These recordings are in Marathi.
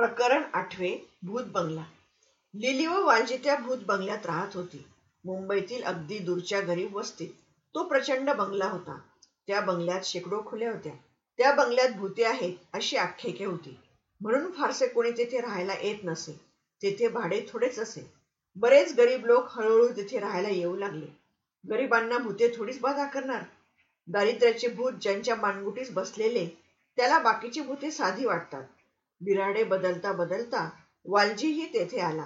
प्रकरण आठवे भूत बंगला. लिली व वालजी त्या भूत बंगल्यात राहत होती. मुंबईतील अगदी दूरच्या गरीब वस्तीत तो प्रचंड बंगला होता. त्या बंगल्यात शेकडो खुल्या होत्या. त्या बंगल्यात भूते आहेत अशी आख्यायिके होती. म्हणून फारसे कोणी तेथे राहायला येत नसे. तेथे भाडे थोडेच असे. बरेच गरीब लोक हळूहळू तिथे राहायला येऊ लागले. गरिबांना भूते थोडीच बाधा करणार. दारिद्र्याचे भूत ज्यांच्या मानगुटीस बसलेले त्याला बाकीची भूते साधी वाटतात. बिराडे बदलता बदलता वालजीही तेथे आला.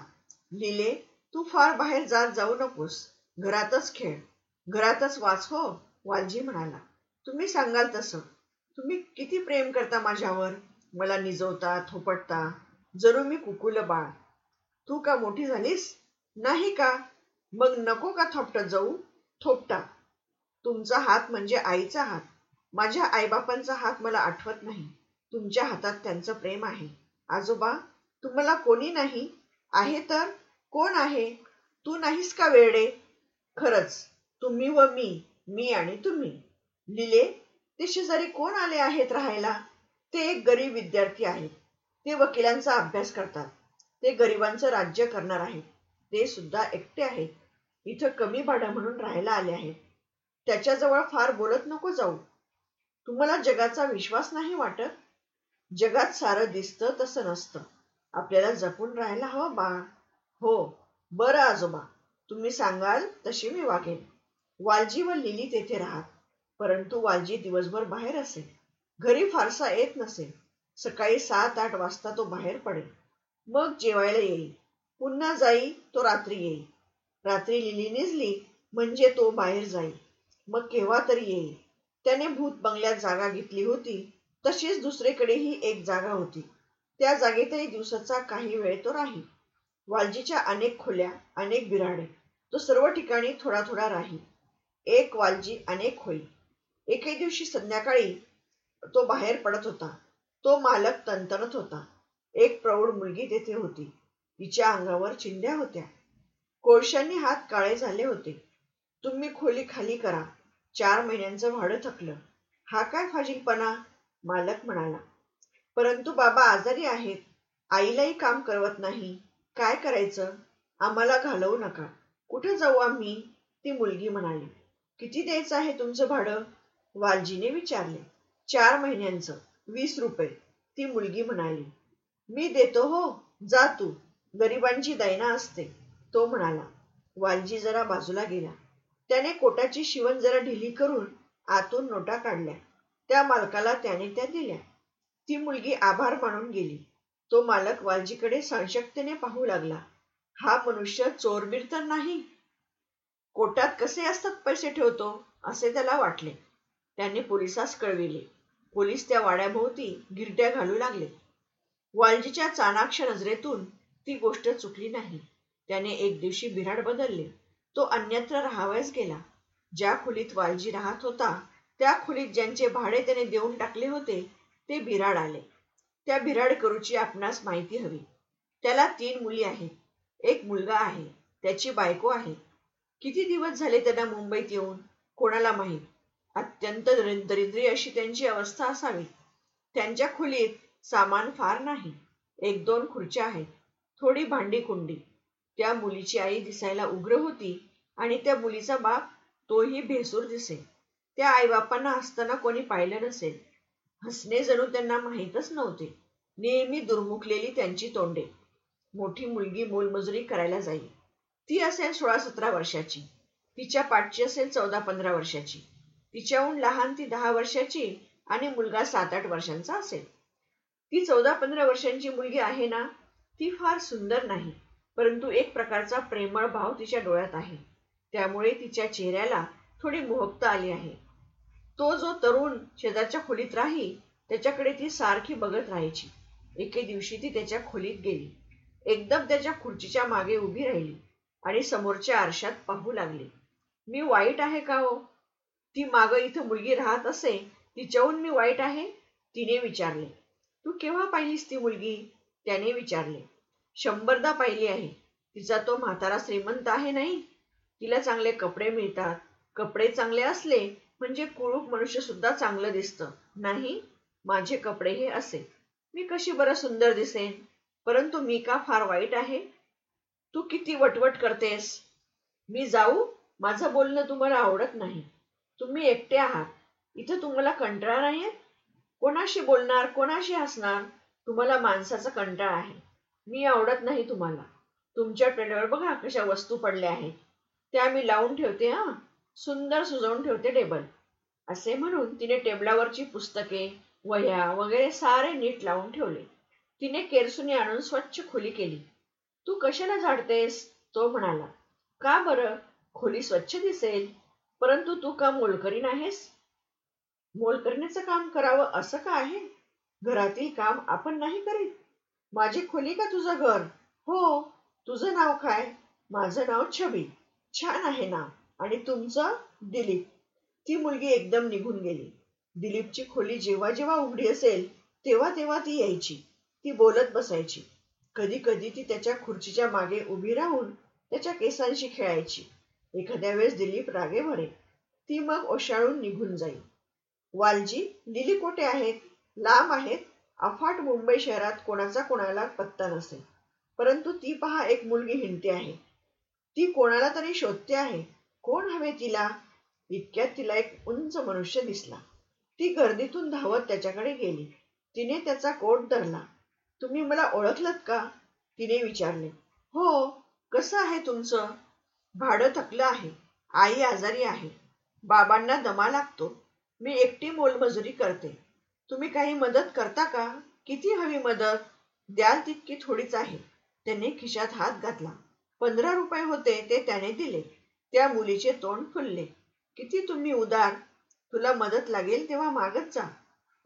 लिले तू फार बाहेर जात जाऊ नकोस. घरातच खेळ. घरातच वाच हो वालजी म्हणाला. तुम्ही सांगाल तसं. तुम्ही किती प्रेम करता माझ्यावर? मला निजवता थोपटता. जणू मी कुकुल बाळ. तू का मोठी झालीस? नाही का? मग नको का थोपटत जाऊ? थोपटा. तुमचा हात म्हणजे आईचा हात. माझ्या आईबापांचा हात मला आठवत नाही. तुमच्या हातात त्यांचं प्रेम आहे. आजोबा तुम्हाला कोणी नाही? आहे तर कोण आहे? तू नाहीस का वेडे? खरंच तुम्ही व मी मी आणि तुम्ही. लिले ते शेजारी कोण आले आहेत राहायला? ते एक गरीब विद्यार्थी आहेत. ते वकिलांचा अभ्यास करतात. ते गरिबांचं राज्य करणार आहेत. ते सुद्धा एकटे आहेत. इथं कमी भाडं म्हणून राहायला आले आहेत. त्याच्याजवळ फार बोलत नको जाऊ. तुम्हाला जगाचा विश्वास नाही वाटत? जगात सारं दिसतं तसं नसतं. आपल्याला जपून राहायला हवं बा. हो. बरं आजोबा. तुम्ही सांगाल तशी मी वागेन. वालजी व लिली तेथे राहत परंतु वालजी दिवसभर बाहेर असेल. घरी फारसा येत नसेल. सकाळी सात आठ वाजता तो बाहेर पडेल. मग जेवायला येईल. पुन्हा जाई तो रात्री येईल. रात्री लिली निजली म्हणजे तो बाहेर जाईल. मग केव्हा तरी येईल. त्याने भूत बंगल्यात जागा घेतली होती. तशीच दुसरीकडेही एक जागा होती. त्या जागेतही दिवसाचा काही वेळ तो राही वालजीच्या अनेक खोल्या अनेक बिराडे तो सर्व ठिकाणी थोडा थोडा राही एक वालजी अनेक होई एके दिवशी संध्याकाळी तो बाहेर पडत होता. तो मालक तणतणत होता. एक प्रौढ मुलगी तेथे होती. तिच्या अंगावर चिंध्या होत्या. कोळशांनी हात काळे झाले होते. तुम्ही खोली खाली करा. चार महिन्यांचं भाडं थकलं. हा काय फाजीलपणा? मालक म्हणाला परंतु बाबा आजारी आहेत. आईलाही काम करवत नाही. काय करायचं? आम्हाला घालवू नका. कुठे जाऊ आम्ही? ती मुलगी म्हणाली किती द्यायचं आहे तुमचं भाडं? वालजीने विचारले चार महिन्यांचं. वीस रुपये. ती मुलगी म्हणाली मी देतो हो. जा तू. गरिबांची दैना असते. तो म्हणाला वालजी जरा बाजूला गेला त्याने कोटाची शिवण जरा ढिली करून आतून नोटा काढल्या. त्या मालकाला त्याने त्या दिल्या. ती मुलगी आभार मानून गेली. तो मालक वालजीकडे संशक्तीने पाहू लागला. हा मनुष्य चोरबीर तर नाही. कोटात कसे असतात पैसे ठेवतो असे त्याला वाटले. त्याने पोलिसास कळविले. पोलीस त्या वाड्याभोवती गिरट्या घालू लागले. वालजीच्या चाणाक्ष नजरेतून ती गोष्ट चुकली नाही. त्याने एक दिवशी बिराड बदलले. तो अन्यत्र राहावयास गेला. ज्या खोलीत वालजी राहत होता त्या खोलीत ज्यांचे भाडे त्याने देऊन टाकले होते ते बिराड आले. त्या बिराड करूची आपणास माहिती हवी. त्याला तीन मुली आहेत. एक मुलगा आहे. त्याची बायको आहे. किती दिवस झाले त्यांना मुंबईत येऊन? कोणाला माहीत? अत्यंत दरिद्री अशी त्यांची अवस्था असावी. त्यांच्या खोलीत सामान फार नाही. एक दोन खुर्च्या आहेत. थोडी भांडी कुंडी. त्या मुलीची आई दिसायला उग्र होती आणि त्या मुलीचा बाप तोही भेसूर दिसे. त्या आईबापांना असताना कोणी पाहिलं नसेल. हसणे जणू त्यांना माहीतच नव्हते. नेहमी दुर्मुखलेली त्यांची तोंडे. मोठी मुलगी मोलमजुरी करायला जाईल ती असेल सोळा सतरा वर्षाची. तिच्या पाठची असेल चौदा पंधरा वर्षाची. तिच्याहून लहान ती दहा वर्षाची आणि मुलगा सात आठ वर्षांचा असेल. ती चौदा पंधरा वर्षांची मुलगी आहे ना? ती फार सुंदर नाही परंतु एक प्रकारचा प्रेमळ भाव तिच्या डोळ्यात आहे. त्यामुळे तिच्या चेहऱ्याला थोडी मोहकता आली आहे. तो जो तरुण शेजारच्या खोलीत राही त्याच्याकडे ती सारखी बघत राहायची. एके दिवशी ती त्याच्या खोलीत गेली. एकदम त्याच्या खुर्चीच्या मागे उभी राहिली आणि समोरच्या आरशात पाहू लागली. मी वाईट आहे का हो? ती माग इथं मुलगी राहत असे तिच्याहून मी वाईट आहे? तिने विचारले. तू केव्हा पाहिलीस ती मुलगी? त्याने विचारले. शंभरदा पाहिली आहे. तिचा तो म्हातारा श्रीमंत आहे नाही? तिला चांगले कपडे मिळतात. कपडे चांगले असले म्हणजे कुळूप मनुष्य सुद्धा चांगलं दिसतं. नाही माझे कपडे हे असे. मी कशी बरं सुंदर दिसेन? परंतु मी का फार वाईट आहे? तू किती वटवट करतेस? मी जाऊ? माझं बोलणं तुम्हाला आवडत नाही. तुम्ही एकटे आहात. इथं तुम्हाला कंटाळा नाहीये? कोणाशी बोलणार? कोणाशी हसणार? तुम्हाला माणसाचा कंटाळा आहे. मी आवडत नाही तुम्हाला. तुमच्या ट्रेनवर बघा कशा वस्तू पडल्या आहेत. त्या मी लावून ठेवते हा. सुंदर सुजवून ठेवते टेबल. असे म्हणून तिने टेबलावरची पुस्तके वह्या वगैरे सारे नीट लावून ठेवले. तिने केरसुनी आणून स्वच्छ खोली केली. तू कशाला झाडतेस? तो म्हणाला. का बरं? खोली स्वच्छ दिसेल. परंतु तू का मोलकरी नाहीस? मोलकरणीचं काम करावं असं का आहे? घरातील काम आपण नाही करीत. माझी खोली का तुझं घर? हो तुझं नाव काय? माझं नाव छबी. छान आहे ना. आणि तुमचं दिलीप. ती मुलगी एकदम निघून गेली. दिलीपची खोली जेव्हा जेव्हा उघडी असेल तेव्हा तेव्हा ती यायची. ती बोलत बसायची. कधी कधी ती त्याच्या खुर्चीच्या मागे उभी राहून त्याच्या केसांशी खेळायची. एखाद्या वेळेस दिलीप रागे भरे ती मग ओशाळून निघून जाई वालजी लिली कोठे आहेत? लांब आहेत. अफाट मुंबई शहरात कोणाचा कोणाला पत्ता नसेल. परंतु ती पहा एक मुलगी हिंडते आहे. ती कोणाला तरी शोधते आहे. कोण हवे तिला? इतक्यात तिला एक उंच मनुष्य दिसला. ती गर्दीतून धावत त्याच्याकडे गेली. तिने त्याचा कोट धरला. तुम्ही मला ओळखलत का? तिने विचारले. हो कसं आहे तुमचं? भाडं थकलं आहे. आई आजारी आहे. बाबांना दमा लागतो. मी एकटी मोलमजुरी करते. तुम्ही काही मदत करता का? किती हवी मदत? द्याल तितकी थोडीच आहे. त्याने खिशात हात घातला. पंधरा रुपये होते ते त्याने दिले. त्या मुलीचे तोंड फुलले. किती तुम्ही उदार. तुला मदत लागेल तेव्हा मागत जा.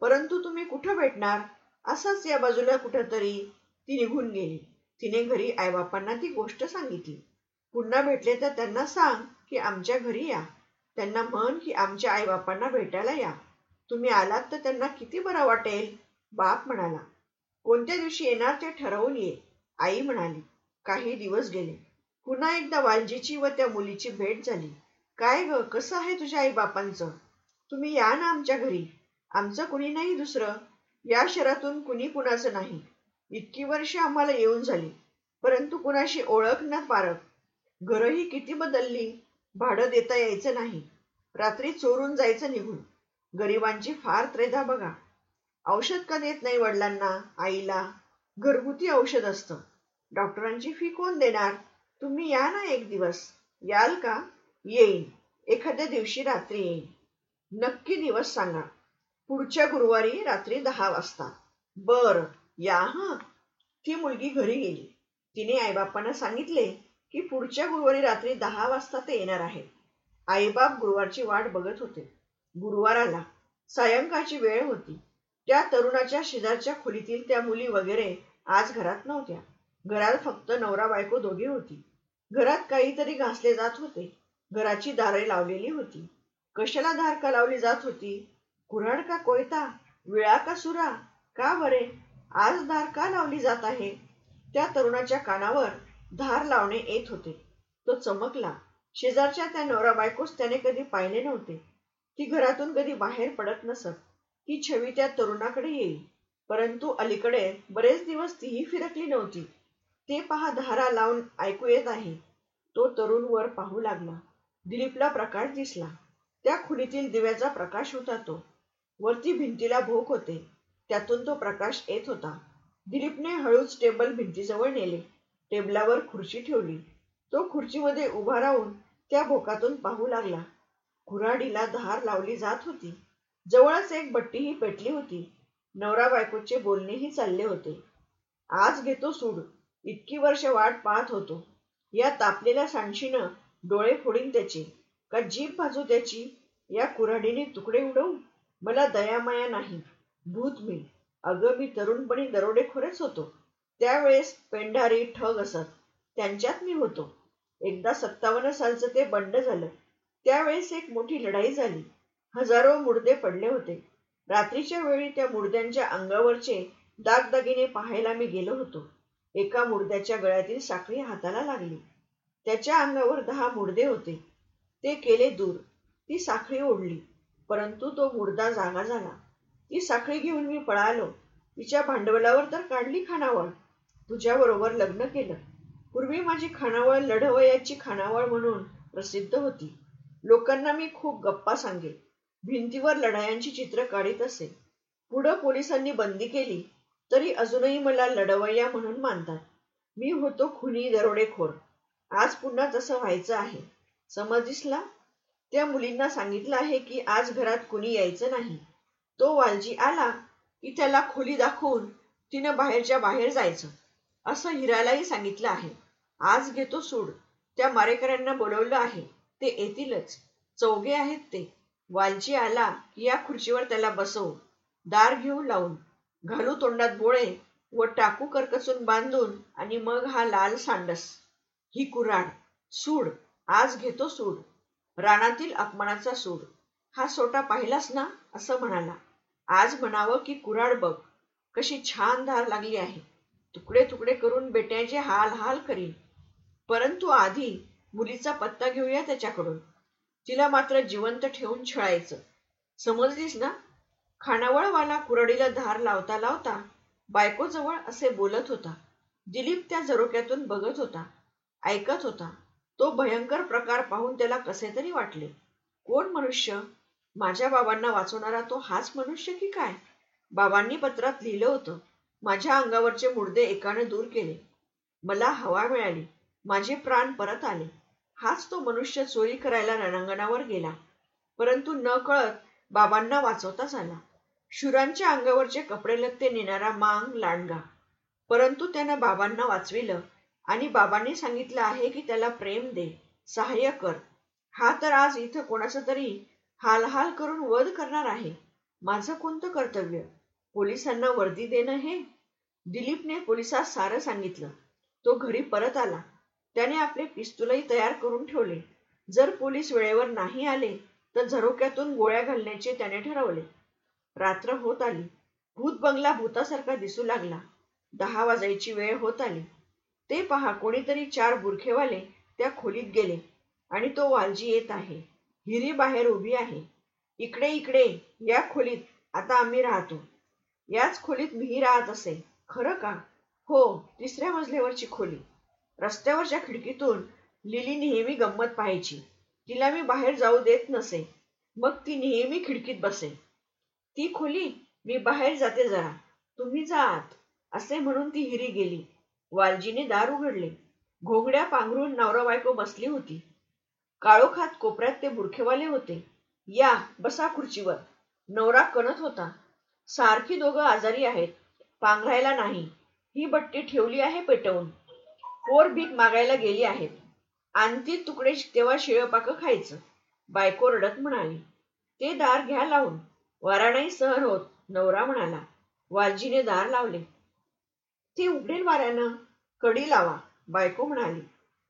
परंतु तुम्ही कुठं भेटणार? असंच या बाजूला कुठंतरी. ती निघून गेली. तिने घरी आईबापांना ती गोष्ट सांगितली. पुन्हा भेटले तर त्यांना सांग की आमच्या घरी या. त्यांना म्हण की आमच्या आईबापांना भेटायला या. तुम्ही आलात तर त्यांना किती बरं वाटेल? बाप म्हणाला. कोणत्या दिवशी येणार ते ठरवून ये. आई म्हणाली. काही दिवस गेले. पुन्हा एकदा वालजीची व त्या मुलीची भेट झाली. काय ग कसं आहे तुझ्या आई बापांचं तुम्ही या ना आमच्या घरी. आमचं कुणी नाही दुसरं. या शहरातून कुणी कुणाचं नाही. इतकी वर्ष आम्हाला येऊन झाली. परंतु कुणाशी ओळख ना पारख. घरही किती बदलली. भाडं देता यायचं नाही. रात्री चोरून जायचं निघून. गरिबांची फार त्रेधा बघा. औषध का देत नाही वडिलांना आईला? घरगुती औषध असतं. डॉक्टरांची फी कोण देणार? तुम्ही या ना एक दिवस. याल का? येईन. एखाद्या दिवशी रात्री येईन. नक्की दिवस सांगा. पुढच्या गुरुवारी रात्री दहा वाजता. बर. या हा. ती मुलगी घरी गेली. तिने आईबापांना सांगितले की पुढच्या गुरुवारी रात्री दहा वाजता ते येणार आहे आईबाप गुरुवारची वाट बघत होते. गुरुवार आला. सायंकाळची वेळ होती. त्या तरुणाच्या शेजारच्या खोलीतील त्या मुली वगैरे आज घरात नव्हत्या. घरात फक्त नवरा बायको दोघी होती. घरात काहीतरी घासले जात होते. घराची दारे लावलेली होती. कशाला धार का लावली जात होती? कुऱ्हाड का कोयता? विळा का सुरा? का बरे? आज धार का लावली जात आहे? त्या तरुणाच्या कानावर धार लावणे येत होते. तो चमकला. शेजारच्या त्या नवरा बायकोस त्याने कधी पाहिले नव्हते. ती घरातून कधी बाहेर पडत नसत. ही छवी त्या तरुणाकडे येईल. परंतु अलीकडे बरेच दिवस तीही फिरकली नव्हती. ते पहा धारा लावून ऐकू येत आहे. तो तरुण वर पाहू लागला. दिलीपला प्रकाश दिसला. त्या खुलीतील दिव्याचा प्रकाश होता तो. वरती भिंतीला भोक होते. त्यातून तो प्रकाश येत होता. दिलीपने हळूच टेबल भिंतीजवळ नेले. टेबलावर खुर्ची ठेवली. तो खुर्चीमध्ये उभा राहून त्या भोकातून पाहू लागला. खुराडीला धार लावली जात होती. जवळच एक बट्टीही पेटली होती. नवरा बायकोचे बोलणेही चालले होते. आज घेतो सूड. इतकी वर्ष वाट पाहत होतो. या तापलेल्या सांडशीनं डोळे फोडीन त्याचे. का जीभ भाजू त्याची? या कुऱ्हाडीने तुकडे उडवू मला दयामाया नाही. भूत मी. अगं मी तरुणपणी दरोडेखोरच होतो. त्यावेळेस पेंढारी ठग असत. त्यांच्यात मी होतो. एकदा सत्तावन्न सालचं ते बंड झालं. त्यावेळेस एक मोठी लढाई झाली. हजारो मुडदे पडले होते. रात्रीच्या वेळी त्या मुडद्यांच्या अंगावरचे दागदागिने पाहायला मी गेलो होतो. एका मुडद्याच्या गळ्यातील साखळी हाताला लागली. त्याच्या अंगावर दहा मुडदे होते. ते केले दूर. ती साखळी ओढली. परंतु तो मुडदा जागा झाला. ती साखळी घेऊन मी पळालो. तिच्या भांडवलावर तर काढली खानावळ. तुझ्याबरोबर लग्न केलं. पूर्वी माझी खानावळ लढवयाची खानावळ म्हणून प्रसिद्ध होती. लोकांना मी खूप गप्पा सांगे भिंतीवर लढायांची चित्र काढीत असे. पुढं पोलिसांनी बंदी केली. तरी अजूनही मला लढवय्या म्हणून मानतात. मी होतो खुनी दरोडेखोर. आज पुन्हा तसं व्हायचं आहे. समजिसला त्या मुलींना सांगितलं आहे की आज घरात कुणी यायचं नाही. तो वालजी आला की त्याला खोली दाखवून तिनं बाहेरच्या बाहेर जायचं. असं हिरालाही सांगितलं आहे. आज घेतो सूड. त्या मारेकऱ्यांना बोलवलं आहे. ते येतीलच. चौघे आहेत ते. वालजी आला की या खुर्चीवर त्याला बसवू दार घेऊ लावून. घालू तोंडात बोळे व टाकू करकचून बांधून आणि मग हा लाल सांडस ही कुराड सूड आज घेतो सूड रानातील अपमानाचा सूड. हा सोटा पाहिलास ना? असं म्हणाला. आज म्हणावं की कुराड बघ कशी छान धार लागली आहे. तुकडे तुकडे करून बेट्याचे हाल हाल करीन. परंतु आधी मुलीचा पत्ता घेऊया त्याच्याकडून. तिला मात्र जिवंत ठेवून छळायचं. समजलीस ना? खानावळवाला कुरडीला धार लावता लावता बायकोजवळ असे बोलत होता. दिलीप त्या झरोक्यातून बघत होता ऐकत होता. तो भयंकर प्रकार पाहून त्याला कसे तरी वाटले. कोण मनुष्य? माझ्या बाबांना वाचवणारा तो हाच मनुष्य की काय? बाबांनी पत्रात लिहिलं होतं. माझ्या अंगावरचे मुडदे एकाने दूर केले. मला हवा मिळाली. माझे प्राण परत आले. हाच तो मनुष्य चोरी करायला रणांगणावर गेला. परंतु न कळत बाबांना वाचवताच आला. शुरांच्या अंगावरचे कपडे लत्ते नेणारा मांग लांडगा. परंतु त्यानं बाबांना वाचविलं आणि बाबांनी सांगितलं आहे की त्याला प्रेम दे सहाय्य कर. हा तर आज इथं कोणाचं तरी हालहाल करून वध करणार आहे. माझं कोणतं कर्तव्य? पोलिसांना वर्दी देणं हे? दिलीपने पोलिसात सारं सांगितलं. तो घरी परत आला. त्याने आपले पिस्तुलही तयार करून ठेवले. जर पोलीस वेळेवर नाही आले तर झरोक्यातून गोळ्या घालण्याचे त्याने ठरवले. रात्र होत आली. भूत बंगला भूतासारखा दिसू लागला. दहा वाजायची वेळ होत आली. ते पहा कोणीतरी चार बुरखेवाले त्या खोलीत गेले आणि तो वालजी येत आहे. हिरी बाहेर उभी आहे. इकडे इकडे या खोलीत आता आम्ही राहतो. याच खोलीत मीही राहत असे. खरं का? हो तिसऱ्या मजल्यावरची खोली. रस्त्यावरच्या खिडकीतून लिली नेहमी गंमत पाहायची. तिला मी बाहेर जाऊ देत नसे. मग ती नेहमी खिडकीत बसे. ती खोली मी बाहेर जाते जरा. तुम्ही जा आत असे म्हणून ती हिरी गेली. वालजीने दार उघडले. घोंगड्या पांघरून नवरा बायको बसली होती. काळोखात कोपऱ्यात ते बुरखेवाले होते. या बसा खुर्चीवर. नवरा कणत होता. सारखी दोघं आजारी आहेत. पांघरायला नाही. ही बट्टी ठेवली आहे पेटवून. पोर भीक मागायला गेली आहेत. आणती तुकडे तेव्हा शिळपाक खायचं. बायको रडत म्हणाली ते दार घ्या लावून. वारा सहर होत. नवरा म्हणाला वालजीने दार लावले. ते उघडेल वाऱ्यानं. कडी लावा. बायको म्हणाली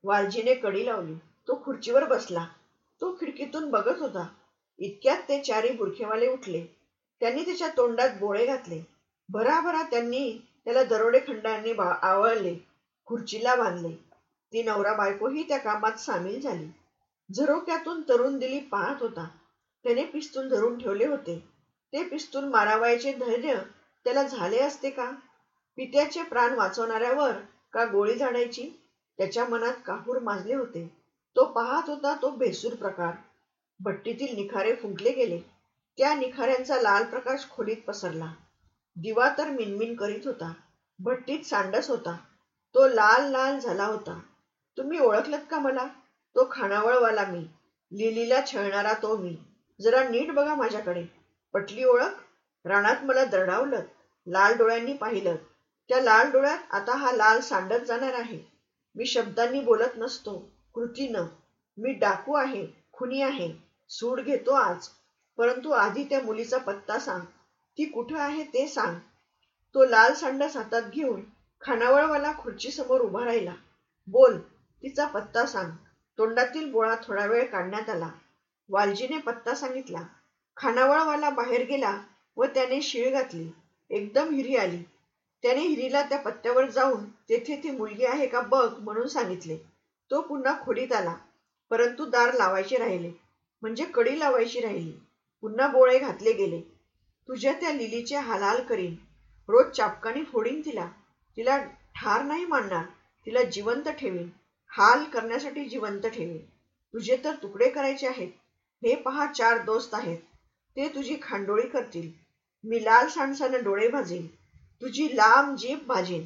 वालजीने कडी लावली. तो खुर्चीवर बसला. तो खिडकीतून बघत होता. इतक्यात ते चारी बुरखेवाले उठले. त्यांनी त्याच्या तोंडात बोळे घातले. भराभरा त्यांनी त्याला दरोडे खंडांनी आवळले खुर्चीला बांधले. ती नवरा बायकोही त्या कामात सामील झाली. झरोक्यातून तरुण दिली पाहत होता. त्याने पिस्तूल धरून ठेवले होते. ते पिस्तूल मारावायचे धैर्य त्याला झाले असते का? पित्याचे प्राण वाचवणाऱ्यावर का गोळी झाडायची? त्याच्या मनात काहूर माजले होते. तो पाहत होता तो भेसूर प्रकार. भट्टीतील निखारे फुंकले गेले. त्या निखाऱ्यांचा लाल प्रकाश खोलीत पसरला. दिवा तर मिनमिन करीत होता. भट्टीत सांडस होता. तो लाल लाल झाला होता. तुम्ही ओळखलत का मला? तो खानावळवाला मी. लिलीला छळणारा तो मी. जरा नीट बघा माझ्याकडे. पटली ओळख? रानात मला दरडावलं लाल डोळ्यांनी पाहिलं. त्या लाल डोळ्यात आता हा लाल सांडत जाणार आहे. मी शब्दांनी बोलत नसतो कृतीनं. मी डाकू आहे खुनी आहे सूड घेतो आज. परंतु आधी त्या मुलीचा पत्ता सांग. ती कुठं आहे ते सांग. तो लाल सांडस हातात घेऊन खानावळवाला खुर्ची समोर उभा राहिला. बोल तिचा पत्ता सांग. तोंडातील बोळा थोडा वेळ काढण्यात आला. वालजीने पत्ता सांगितला खानावळवाला बाहेर गेला व त्याने शिळ घातली. एकदम हिरी आली. त्याने हिरीला त्या पत्त्यावर जाऊन तेथे ती मुलगी आहे का बघ म्हणून सांगितले. तो पुन्हा खोडीत आला. परंतु दार लावायचे राहिले. म्हणजे कडी लावायची राहिली. पुन्हा बोळे घातले गेले. तुझ्या त्या लिलीचे हालाल करीन. रोज चापकानी फोडीन तिला. तिला ठार नाही मानणार. तिला जिवंत ठेवीन. हाल करण्यासाठी जिवंत ठेवीन. तुझे तर तुकडे करायचे आहेत. हे पहा चार दोस्त आहेत. ते तुझी खांडोळी करतील. मी लाल सांडसानं डोळे भाजेन. तुझी लांब जीभ भाजेन.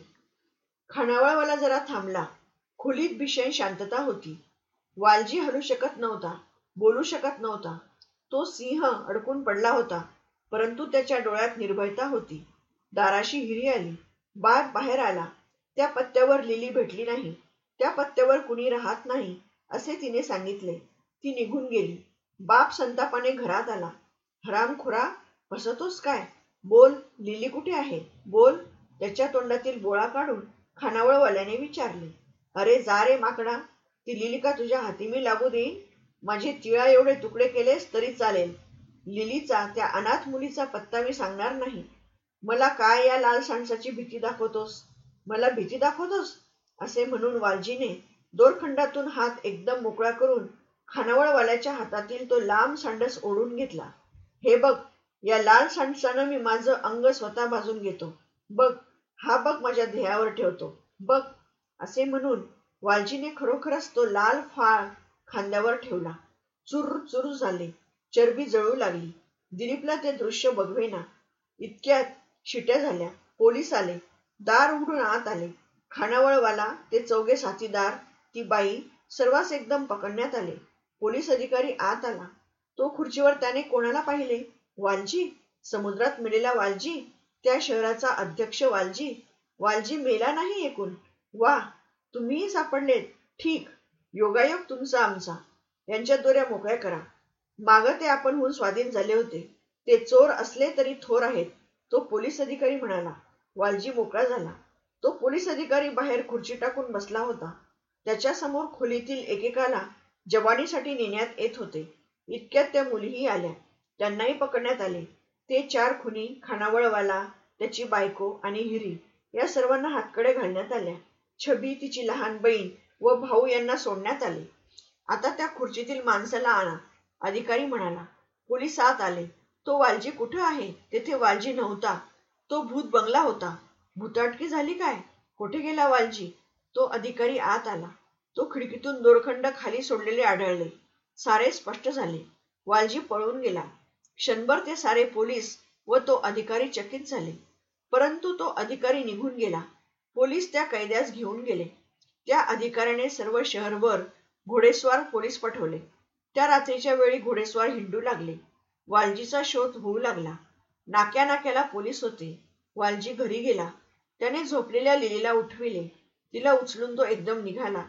खानावळवाला जरा थांबला. खोलीत भीषण शांतता होती. वालजी हलू शकत नव्हता. बोलू शकत नव्हता. तो सिंह अडकून पडला होता. परंतु त्याच्या डोळ्यात निर्भयता होती. दाराशी हिरी आली. बाग बाहेर आला. त्या पत्त्यावर लिली भेटली नाही. त्या पत्त्यावर कुणी राहत नाही असे तिने सांगितले. ती निघून गेली. बाप संतापाने घरात आला. हरामखोरा बसतोस काय? बोल लिली कुठे आहे? बोल. त्याच्या तोंडातील बोळा काढून खानावळवाल्याने विचारले. अरे जा रे माकडा. ती लिली का तुझ्या हाती मी लागू देईन? माझे तिळा एवढे तुकडे केलेस तरी चालेल. लिलीचा त्या अनाथ मुलीचा पत्ता मी सांगणार नाही. मला काय या लाल सांडसाची भीती दाखवतोस? मला भीती दाखवतोस? असे म्हणून वालजीने दोरखंडातून हात एकदम मोकळा करून खानावळवाल्याच्या हातातील तो लांब सांडस ओढून घेतला. हे बघ या लाल सांडसानं मी माझं अंग स्वतः भाजून घेतो. बघ हा बघ माझ्या ध्येयावर ठेवतो. बघ असे म्हणून वालजीने खरोखरच तो लाल फाळ खांद्यावर ठेवला. चुर चुर झाले. चरबी जळू लागली. दिलीपला ते दृश्य बघवेना. इतक्यात शिट्या झाल्या. पोलीस आले. दार उघडून आत आले. खानावळवाला ते चौघे साथीदार ती बाई सर्वांस एकदम पकडण्यात आले. पोलीस अधिकारी आत आला. तो खुर्चीवर त्याने कोणाला पाहिले? वालजी. समुद्रात मिळेला वालजी. त्या शहराचा अध्यक्ष वालजी. वालजी मेला नाही एकूण. वा तुम्हीही सापडलेत. ठीक योगायोग तुमचा आमचा. यांच्या दोऱ्या मोकळ्या करा. माग ते आपणहून स्वाधीन झाले होते. ते चोर असले तरी थोर आहेत. तो पोलीस अधिकारी म्हणाला. वालजी मोकळा झाला. तो पोलीस अधिकारी बाहेर खुर्ची टाकून बसला होता. त्याच्यासमोर खोलीतील एकेकाला जवानीसाठी नेण्यात येत होते. इतक्यात त्या मुलीही आल्या. त्यांनाही पकडण्यात आले. ते चार खुनी खानावळवाला त्याची बायको आणि हिरी या सर्वांना हातकडे घालण्यात आल्या. छबी तिची लहान बहीण व भाऊ यांना सोडण्यात आले. आता त्या खुर्चीतील माणसाला आणा अधिकारी म्हणाला. पोलीस आत आले. तो वालजी कुठं आहे? तेथे वालजी नव्हता. तो भूत बंगला होता. भूताटकी झाली काय? कुठे गेला वालजी? तो अधिकारी आत आला. तो खिडकीतून दोरखंड खाली सोडलेले आढळले. सारे स्पष्ट झाले. वालजी पळून गेला. क्षणभर ते सारे पोलीस व तो अधिकारी चकित झाले. परंतु तो अधिकारी निघून गेला. पोलीस त्या कैद्यास घेऊन गेले. त्या अधिकाऱ्याने सर्व शहरभर घोडेस्वार पोलीस पाठवले. त्या रात्रीच्या वेळी घोडेस्वार हिंडू लागले. वालजीचा शोध होऊ लागला. नाक्या नाक्याला पोलीस होते. वालजी घरी गेला. त्याने झोपलेल्या लिलीला उठविले. तिला उचलून तो एकदम निघाला.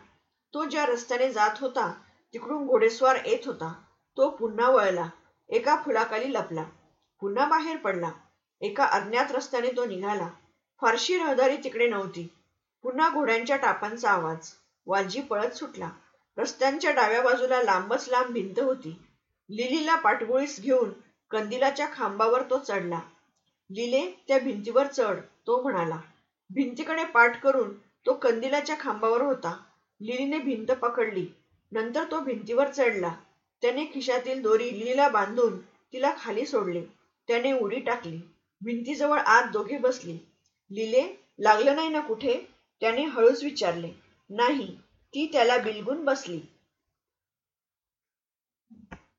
तो ज्या रस्त्याने जात होता तिकडून घोडेस्वार येत होता. तो पुन्हा वळला. एका फुलाखाली लपला. पुन्हा बाहेर पडला. एका अज्ञात रस्त्याने तो निघाला. फारशी रहदारी तिकडे नव्हती. पुन्हा घोड्यांच्या टापांचा आवाज. वालजी पळत सुटला. रस्त्यांच्या डाव्या बाजूला लांबच लांब भिंत होती. लिलीला पाठगोळीस घेऊन कंदिलाच्या खांबावर तो चढला. लिले त्या भिंतीवर चढ तो म्हणाला. भिंतीकडे पाठ करून तो कंदिलाच्या खांबावर होता. लिलीने भिंत पकडली. नंतर तो भिंतीवर चढला. त्याने खिशातील दोरी लिलीला बांधून तिला खाली सोडले. त्याने उडी टाकली. भिंतीजवळ आत दोघे बसली. लिले लागलं नाही ना कुठे? त्याने हळूच विचारले. नाही ती त्याला बिलगून बसली.